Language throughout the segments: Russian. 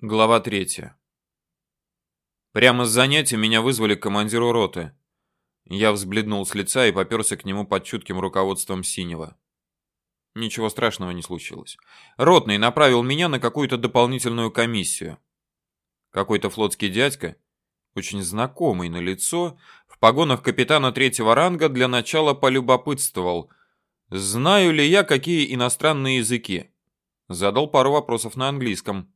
Глава третья. Прямо с занятия меня вызвали к командиру роты. Я взбледнул с лица и попёрся к нему под чутким руководством Синего. Ничего страшного не случилось. Ротный направил меня на какую-то дополнительную комиссию. Какой-то флотский дядька, очень знакомый на лицо, в погонах капитана третьего ранга для начала полюбопытствовал, знаю ли я какие иностранные языки. Задал пару вопросов на английском.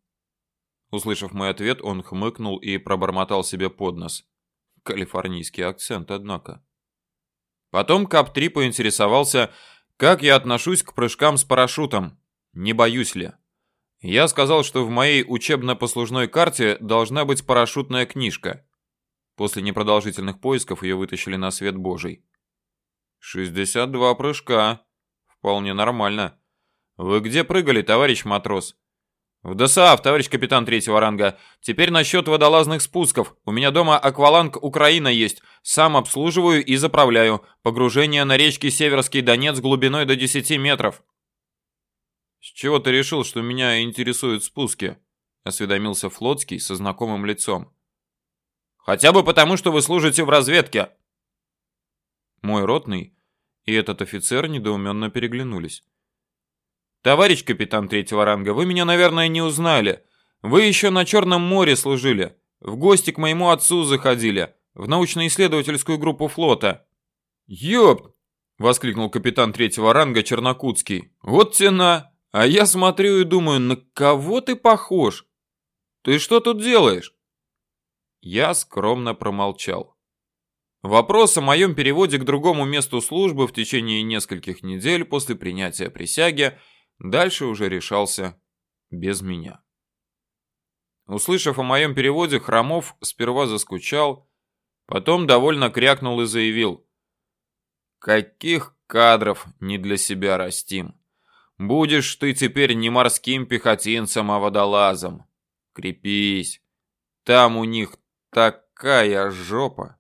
Услышав мой ответ, он хмыкнул и пробормотал себе под нос. Калифорнийский акцент, однако. Потом Кап-3 поинтересовался, как я отношусь к прыжкам с парашютом, не боюсь ли. Я сказал, что в моей учебно-послужной карте должна быть парашютная книжка. После непродолжительных поисков ее вытащили на свет Божий. 62 прыжка. Вполне нормально. Вы где прыгали, товарищ матрос? В ДСАФ, товарищ капитан третьего ранга. Теперь насчет водолазных спусков. У меня дома акваланг Украина есть. Сам обслуживаю и заправляю. Погружение на речке Северский Донец глубиной до 10 метров. С чего ты решил, что меня интересуют спуски? Осведомился Флотский со знакомым лицом. Хотя бы потому, что вы служите в разведке. Мой ротный и этот офицер недоуменно переглянулись. Товарищ капитан третьего ранга, вы меня, наверное, не узнали. Вы еще на Черном море служили. В гости к моему отцу заходили. В научно-исследовательскую группу флота. Ёп! Воскликнул капитан третьего ранга Чернокутский. Вот тена! А я смотрю и думаю, на кого ты похож? Ты что тут делаешь? Я скромно промолчал. Вопрос о моем переводе к другому месту службы в течение нескольких недель после принятия присяги – Дальше уже решался без меня. Услышав о моем переводе, Хромов сперва заскучал, потом довольно крякнул и заявил. «Каких кадров не для себя растим? Будешь ты теперь не морским пехотинцем, а водолазом. Крепись, там у них такая жопа».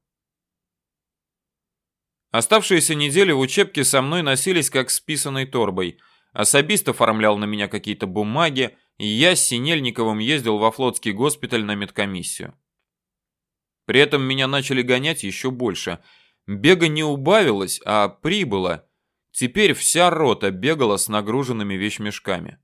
Оставшиеся недели в учебке со мной носились как с писаной торбой – Особист оформлял на меня какие-то бумаги, и я с Синельниковым ездил во флотский госпиталь на медкомиссию. При этом меня начали гонять еще больше. Бега не убавилось, а прибыло. Теперь вся рота бегала с нагруженными вещмешками.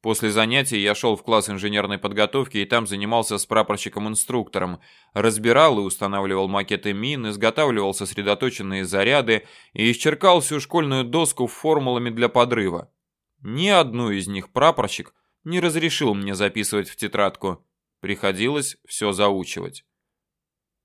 После занятий я шел в класс инженерной подготовки и там занимался с прапорщиком-инструктором, разбирал и устанавливал макеты мин, изготавливал сосредоточенные заряды и исчеркал всю школьную доску формулами для подрыва. Ни одну из них прапорщик не разрешил мне записывать в тетрадку. Приходилось все заучивать.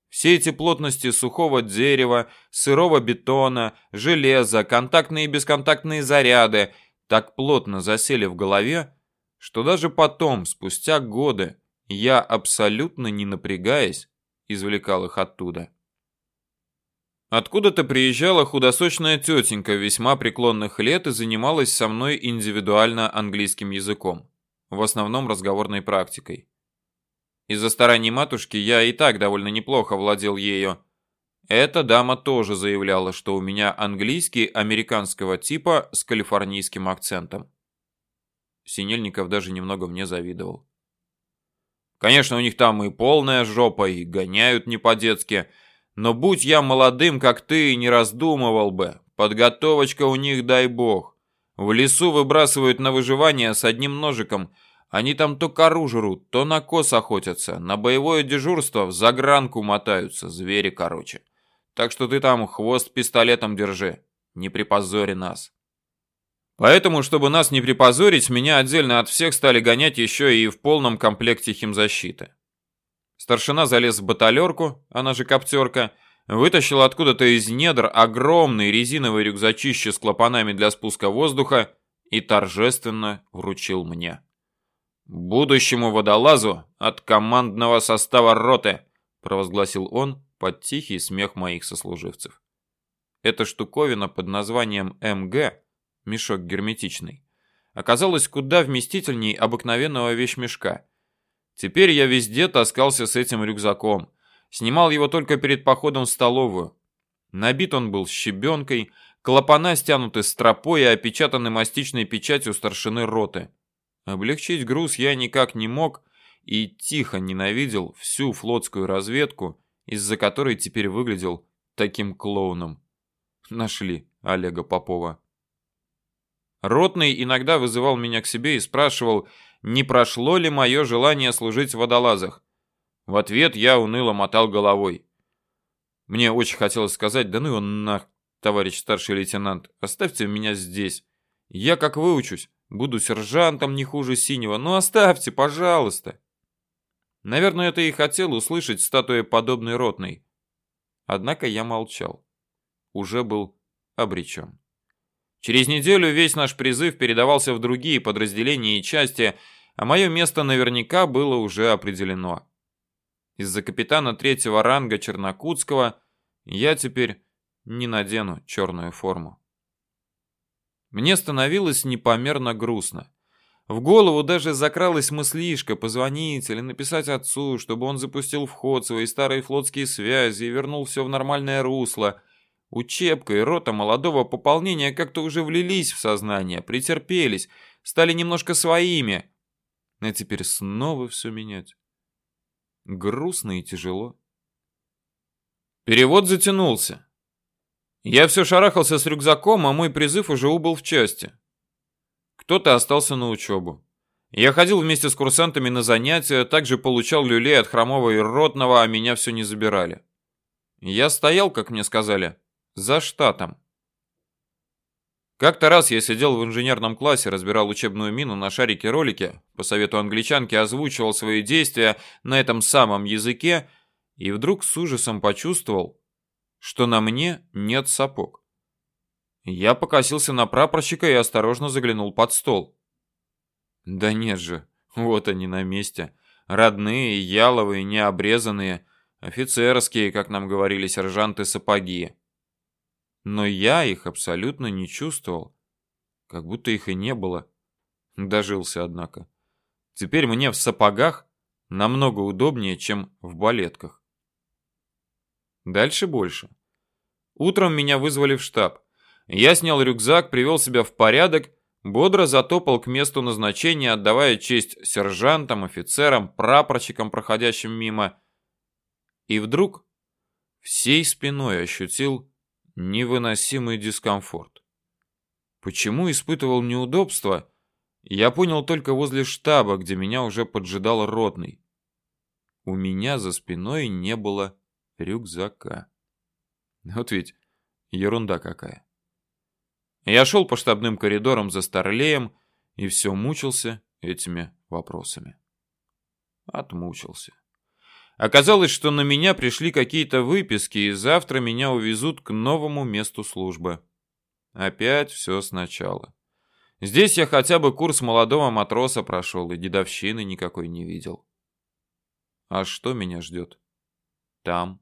Все эти плотности сухого дерева, сырого бетона, железа, контактные и бесконтактные заряды так плотно засели в голове, что даже потом, спустя годы, я абсолютно не напрягаясь, извлекал их оттуда. Откуда-то приезжала худосочная тетенька весьма преклонных лет и занималась со мной индивидуально английским языком, в основном разговорной практикой. Из-за стараний матушки я и так довольно неплохо владел ею. Эта дама тоже заявляла, что у меня английский американского типа с калифорнийским акцентом. Синельников даже немного мне завидовал. Конечно, у них там и полная жопа, и гоняют не по-детски, но будь я молодым, как ты, не раздумывал бы. Подготовочка у них, дай бог. В лесу выбрасывают на выживание с одним ножиком. Они там то кору жрут, то на кос охотятся. На боевое дежурство в загранку мотаются, звери короче. Так что ты там хвост пистолетом держи. Не припозори нас. Поэтому, чтобы нас не припозорить, меня отдельно от всех стали гонять еще и в полном комплекте химзащиты. Старшина залез в баталерку, она же коптерка, вытащил откуда-то из недр огромный резиновый рюкзачище с клапанами для спуска воздуха и торжественно вручил мне. «Будущему водолазу от командного состава роты», провозгласил он под тихий смех моих сослуживцев. Эта штуковина под названием МГ мешок герметичный, оказалось куда вместительней обыкновенного вещмешка. Теперь я везде таскался с этим рюкзаком. Снимал его только перед походом в столовую. Набит он был щебенкой, клапана стянуты стропой и опечатаны мастичной печатью старшины роты. Облегчить груз я никак не мог, и тихо ненавидел всю флотскую разведку, из-за которой теперь выглядел таким клоуном. Нашли Олега Попова. Ротный иногда вызывал меня к себе и спрашивал, не прошло ли мое желание служить в водолазах. В ответ я уныло мотал головой. Мне очень хотелось сказать, да ну его нах, товарищ старший лейтенант, оставьте меня здесь. Я как выучусь, буду сержантом не хуже синего, ну оставьте, пожалуйста. Наверное, это и хотел услышать статуя подобной ротной. Однако я молчал. Уже был обречен. Через неделю весь наш призыв передавался в другие подразделения и части, а мое место наверняка было уже определено. Из-за капитана третьего ранга Чернокутского я теперь не надену черную форму. Мне становилось непомерно грустно. В голову даже закралась мыслишка позвонить или написать отцу, чтобы он запустил в ход свои старые флотские связи и вернул все в нормальное русло. Учебка и рота молодого пополнения как-то уже влились в сознание, претерпелись, стали немножко своими. А теперь снова все менять. Грустно и тяжело. Перевод затянулся. Я все шарахался с рюкзаком, а мой призыв уже убыл в части. Кто-то остался на учебу. Я ходил вместе с курсантами на занятия, также получал люлей от хромого и ротного, а меня все не забирали. Я стоял, как мне сказали, за штатом. Как-то раз я сидел в инженерном классе, разбирал учебную мину на шарике-ролике, по совету англичанки озвучивал свои действия на этом самом языке и вдруг с ужасом почувствовал, что на мне нет сапог. Я покосился на прапорщика и осторожно заглянул под стол. Да нет же, вот они на месте. Родные, яловые, необрезанные, офицерские, как нам говорили сержанты, сапоги. Но я их абсолютно не чувствовал. Как будто их и не было. Дожился, однако. Теперь мне в сапогах намного удобнее, чем в балетках. Дальше больше. Утром меня вызвали в штаб. Я снял рюкзак, привел себя в порядок, бодро затопал к месту назначения, отдавая честь сержантам, офицерам, прапорщикам, проходящим мимо. И вдруг всей спиной ощутил невыносимый дискомфорт. Почему испытывал неудобства, я понял только возле штаба, где меня уже поджидал ротный. У меня за спиной не было рюкзака. Вот ведь ерунда какая. Я шел по штабным коридорам за Старлеем и все мучился этими вопросами. Отмучился. Оказалось, что на меня пришли какие-то выписки, и завтра меня увезут к новому месту службы. Опять все сначала. Здесь я хотя бы курс молодого матроса прошел и дедовщины никакой не видел. А что меня ждет? Там.